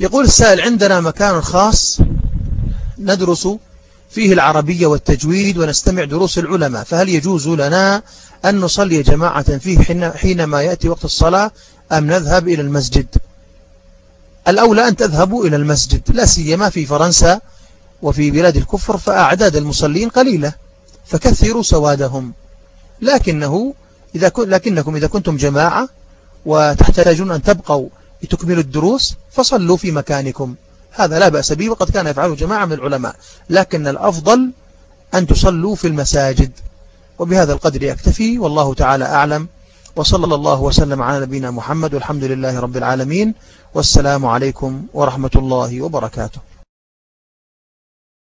يقول السائل عندنا مكان خاص ندرس فيه العربية والتجويد ونستمع دروس العلماء فهل يجوز لنا أن نصلي جماعة فيه حينما يأتي وقت الصلاة أم نذهب إلى المسجد؟ الأولى أن تذهبوا إلى المسجد لا سيما في فرنسا وفي بلاد الكفر فأعداد المصلين قليلة فكثروا سوادهم. لكنه إذا كن لكنكم إذا كنتم جماعة وتحتاجون أن تبقوا لتكملوا الدروس فصلوا في مكانكم. هذا لا بأس به وقد كان يفعله جماعة من العلماء. لكن الأفضل أن تصلوا في المساجد. وبهذا القدر يكتفي والله تعالى أعلم. وصلى الله وسلم على نبينا محمد والحمد لله رب العالمين. والسلام عليكم ورحمة الله وبركاته.